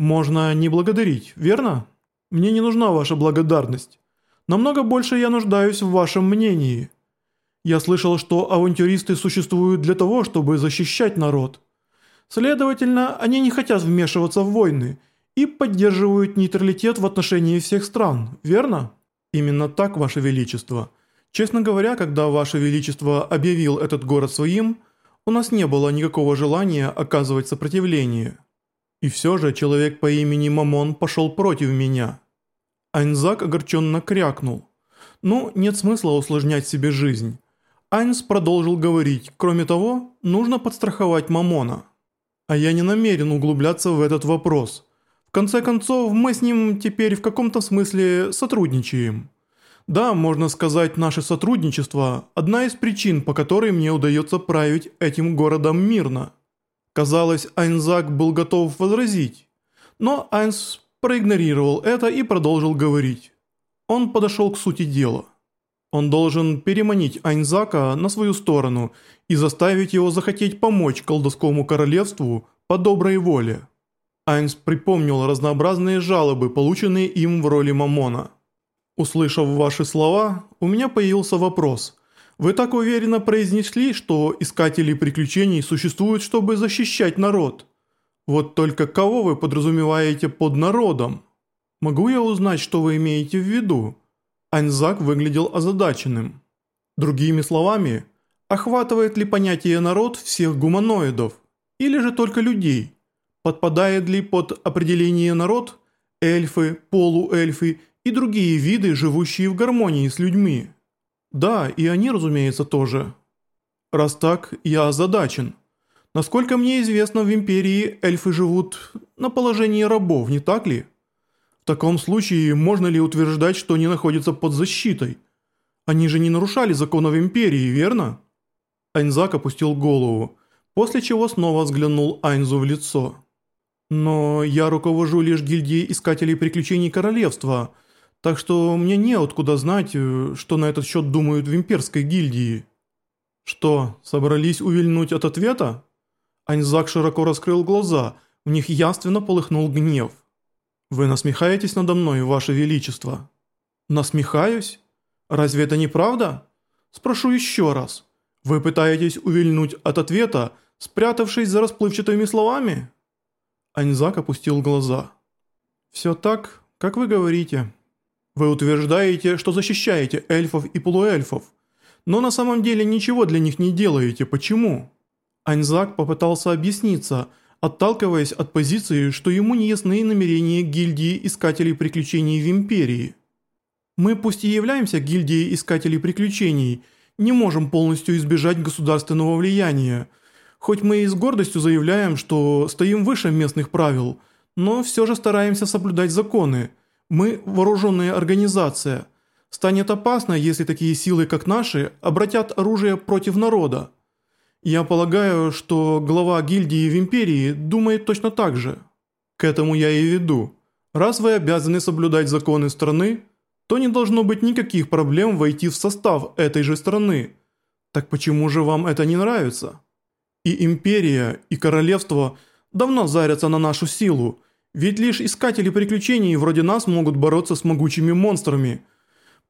Можно не благодарить, верно? Мне не нужна ваша благодарность. Намного больше я нуждаюсь в вашем мнении. Я слышал, что авантюристы существуют для того, чтобы защищать народ. Следовательно, они не хотят вмешиваться в войны и поддерживают нейтралитет в отношении всех стран, верно? Именно так, Ваше Величество. Честно говоря, когда Ваше Величество объявил этот город своим, у нас не было никакого желания оказывать сопротивление. И все же человек по имени Мамон пошел против меня. Айнзак огорченно крякнул. Ну, нет смысла усложнять себе жизнь. Айнс продолжил говорить, кроме того, нужно подстраховать Мамона. А я не намерен углубляться в этот вопрос. В конце концов, мы с ним теперь в каком-то смысле сотрудничаем. Да, можно сказать, наше сотрудничество – одна из причин, по которой мне удается править этим городом мирно. Казалось, Айнзак был готов возразить. Но Айнс проигнорировал это и продолжил говорить. Он подошел к сути дела. Он должен переманить Айнзака на свою сторону и заставить его захотеть помочь колдовскому королевству по доброй воле. Айнс припомнил разнообразные жалобы, полученные им в роли Мамона. Услышав ваши слова, у меня появился вопрос. Вы так уверенно произнесли, что искатели приключений существуют, чтобы защищать народ. Вот только кого вы подразумеваете под народом? Могу я узнать, что вы имеете в виду? Аньзак выглядел озадаченным. Другими словами, охватывает ли понятие народ всех гуманоидов или же только людей? Подпадает ли под определение народ эльфы, полуэльфы и другие виды, живущие в гармонии с людьми. Да, и они, разумеется, тоже. Раз так, я озадачен. Насколько мне известно, в Империи эльфы живут на положении рабов, не так ли? В таком случае, можно ли утверждать, что они находятся под защитой? Они же не нарушали законов Империи, верно? Айнзак опустил голову, после чего снова взглянул Айнзу в лицо. «Но я руковожу лишь гильдией Искателей Приключений Королевства», так что мне неоткуда знать, э, что на этот счет думают в имперской гильдии. Что, собрались увильнуть от ответа? Аньзак широко раскрыл глаза, в них явственно полыхнул гнев. «Вы насмехаетесь надо мной, ваше величество?» «Насмехаюсь? Разве это не правда?» «Спрошу еще раз. Вы пытаетесь увильнуть от ответа, спрятавшись за расплывчатыми словами?» Аньзак опустил глаза. «Все так, как вы говорите». Вы утверждаете, что защищаете эльфов и полуэльфов, но на самом деле ничего для них не делаете. Почему? Аньзак попытался объясниться, отталкиваясь от позиции, что ему не ясны намерения гильдии Искателей Приключений в Империи. Мы пусть и являемся гильдией Искателей Приключений, не можем полностью избежать государственного влияния. Хоть мы и с гордостью заявляем, что стоим выше местных правил, но все же стараемся соблюдать законы – мы вооруженная организация. Станет опасно, если такие силы, как наши, обратят оружие против народа. Я полагаю, что глава гильдии в Империи думает точно так же. К этому я и веду. Раз вы обязаны соблюдать законы страны, то не должно быть никаких проблем войти в состав этой же страны. Так почему же вам это не нравится? И Империя, и Королевство давно зарятся на нашу силу – ведь лишь искатели приключений вроде нас могут бороться с могучими монстрами.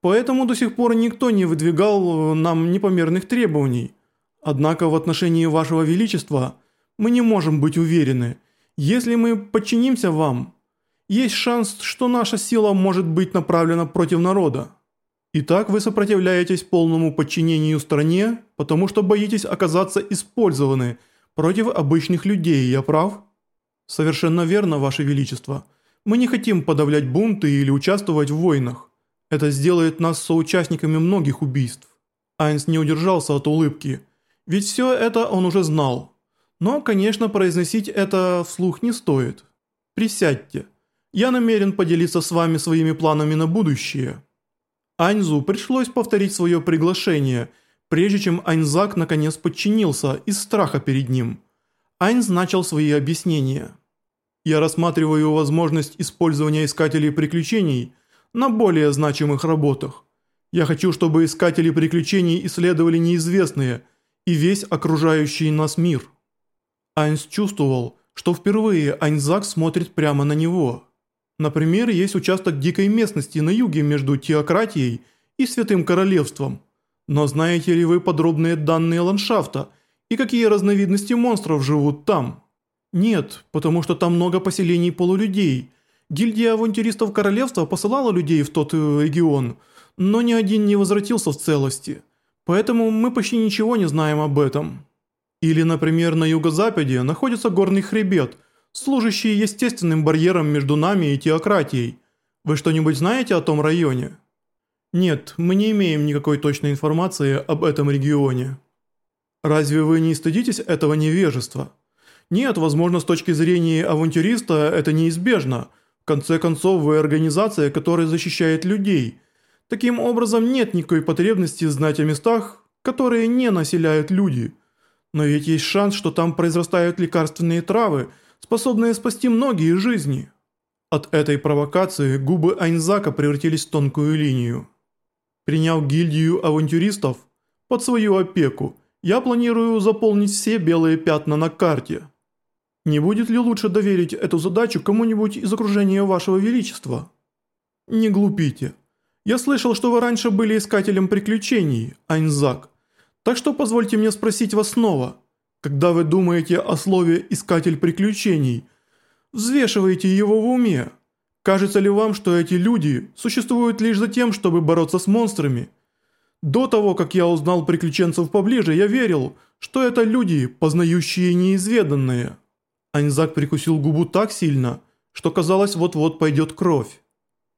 Поэтому до сих пор никто не выдвигал э, нам непомерных требований. Однако в отношении вашего величества мы не можем быть уверены. Если мы подчинимся вам, есть шанс, что наша сила может быть направлена против народа. Итак, вы сопротивляетесь полному подчинению стране, потому что боитесь оказаться использованы против обычных людей, я прав?» «Совершенно верно, Ваше Величество. Мы не хотим подавлять бунты или участвовать в войнах. Это сделает нас соучастниками многих убийств». Айнс не удержался от улыбки, ведь все это он уже знал. Но, конечно, произносить это вслух не стоит. Присядьте. Я намерен поделиться с вами своими планами на будущее. Айнзу пришлось повторить свое приглашение, прежде чем Айнзак наконец подчинился из страха перед ним. Айнз начал свои объяснения. Я рассматриваю возможность использования искателей приключений на более значимых работах. Я хочу, чтобы искатели приключений исследовали неизвестные и весь окружающий нас мир. Айнс чувствовал, что впервые Айнзак смотрит прямо на него. Например, есть участок дикой местности на юге между теократией и Святым Королевством. Но знаете ли вы подробные данные ландшафта и какие разновидности монстров живут там? Нет, потому что там много поселений полулюдей. Гильдия авантюристов Королевства посылала людей в тот э, регион, но ни один не возвратился в целости. Поэтому мы почти ничего не знаем об этом. Или, например, на юго-западе находится горный хребет, служащий естественным барьером между нами и теократией. Вы что-нибудь знаете о том районе? Нет, мы не имеем никакой точной информации об этом регионе. Разве вы не стыдитесь этого невежества? Нет, возможно, с точки зрения авантюриста это неизбежно. В конце концов, вы организация, которая защищает людей. Таким образом, нет никакой потребности знать о местах, которые не населяют люди – но ведь есть шанс, что там произрастают лекарственные травы, способные спасти многие жизни. От этой провокации губы Айнзака превратились в тонкую линию. Приняв гильдию авантюристов под свою опеку, я планирую заполнить все белые пятна на карте. Не будет ли лучше доверить эту задачу кому-нибудь из окружения вашего величества? Не глупите. Я слышал, что вы раньше были искателем приключений, Айнзак. Так что позвольте мне спросить вас снова. Когда вы думаете о слове «искатель приключений», взвешиваете его в уме. Кажется ли вам, что эти люди существуют лишь за тем, чтобы бороться с монстрами? До того, как я узнал приключенцев поближе, я верил, что это люди, познающие неизведанное. Аньзак прикусил губу так сильно, что казалось, вот-вот пойдет кровь.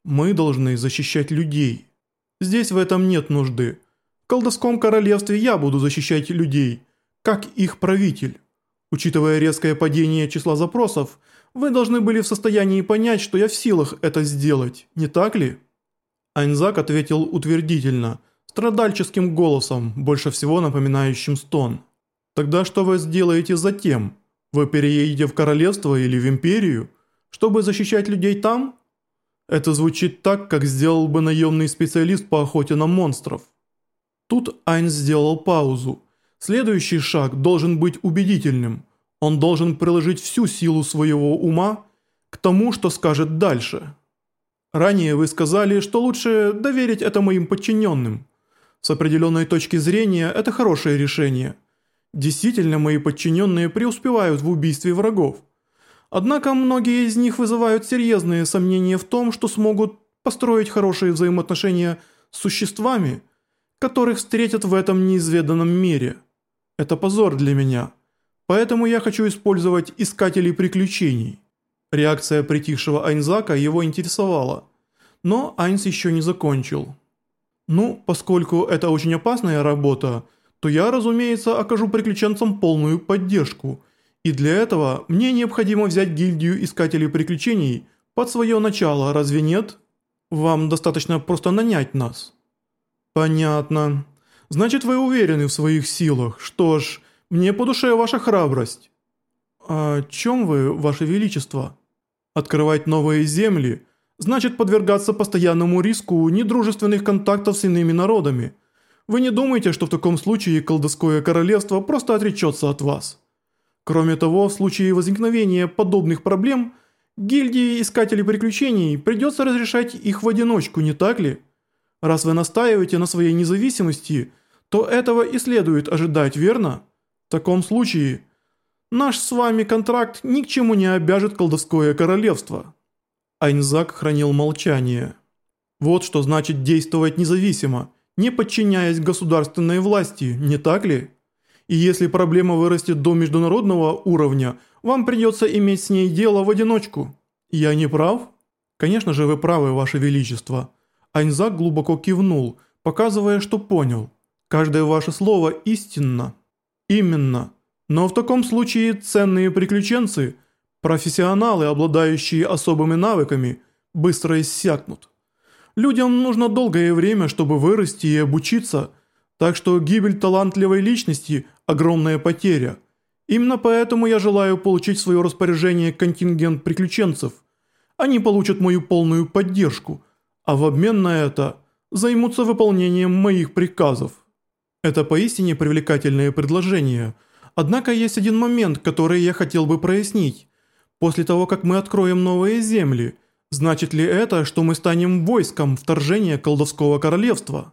Мы должны защищать людей. Здесь в этом нет нужды колдовском королевстве я буду защищать людей, как их правитель. Учитывая резкое падение числа запросов, вы должны были в состоянии понять, что я в силах это сделать, не так ли?» Айнзак ответил утвердительно, страдальческим голосом, больше всего напоминающим стон. «Тогда что вы сделаете затем? Вы переедете в королевство или в империю, чтобы защищать людей там?» Это звучит так, как сделал бы наемный специалист по охоте на монстров. Тут Айнс сделал паузу. Следующий шаг должен быть убедительным. Он должен приложить всю силу своего ума к тому, что скажет дальше. Ранее вы сказали, что лучше доверить это моим подчиненным. С определенной точки зрения это хорошее решение. Действительно, мои подчиненные преуспевают в убийстве врагов. Однако многие из них вызывают серьезные сомнения в том, что смогут построить хорошие взаимоотношения с существами – которых встретят в этом неизведанном мире. Это позор для меня. Поэтому я хочу использовать искателей приключений. Реакция притихшего Айнзака его интересовала. Но Айнс еще не закончил. Ну, поскольку это очень опасная работа, то я, разумеется, окажу приключенцам полную поддержку. И для этого мне необходимо взять гильдию искателей приключений под свое начало, разве нет? Вам достаточно просто нанять нас». «Понятно. Значит, вы уверены в своих силах. Что ж, мне по душе ваша храбрость». «А «О чем вы, ваше величество?» «Открывать новые земли значит подвергаться постоянному риску недружественных контактов с иными народами. Вы не думаете, что в таком случае колдовское королевство просто отречется от вас?» Кроме того, в случае возникновения подобных проблем, гильдии искателей приключений придется разрешать их в одиночку, не так ли? Раз вы настаиваете на своей независимости, то этого и следует ожидать, верно? В таком случае, наш с вами контракт ни к чему не обяжет колдовское королевство». Айнзак хранил молчание. Вот что значит действовать независимо, не подчиняясь государственной власти, не так ли? И если проблема вырастет до международного уровня, вам придется иметь с ней дело в одиночку. Я не прав? Конечно же вы правы, ваше величество. Айнзак глубоко кивнул, показывая, что понял. Каждое ваше слово истинно. Именно. Но в таком случае ценные приключенцы, профессионалы, обладающие особыми навыками, быстро иссякнут. Людям нужно долгое время, чтобы вырасти и обучиться, так что гибель талантливой личности – огромная потеря. Именно поэтому я желаю получить в свое распоряжение контингент приключенцев. Они получат мою полную поддержку – а в обмен на это займутся выполнением моих приказов. Это поистине привлекательное предложение. Однако есть один момент, который я хотел бы прояснить. После того, как мы откроем новые земли, значит ли это, что мы станем войском вторжения колдовского королевства?»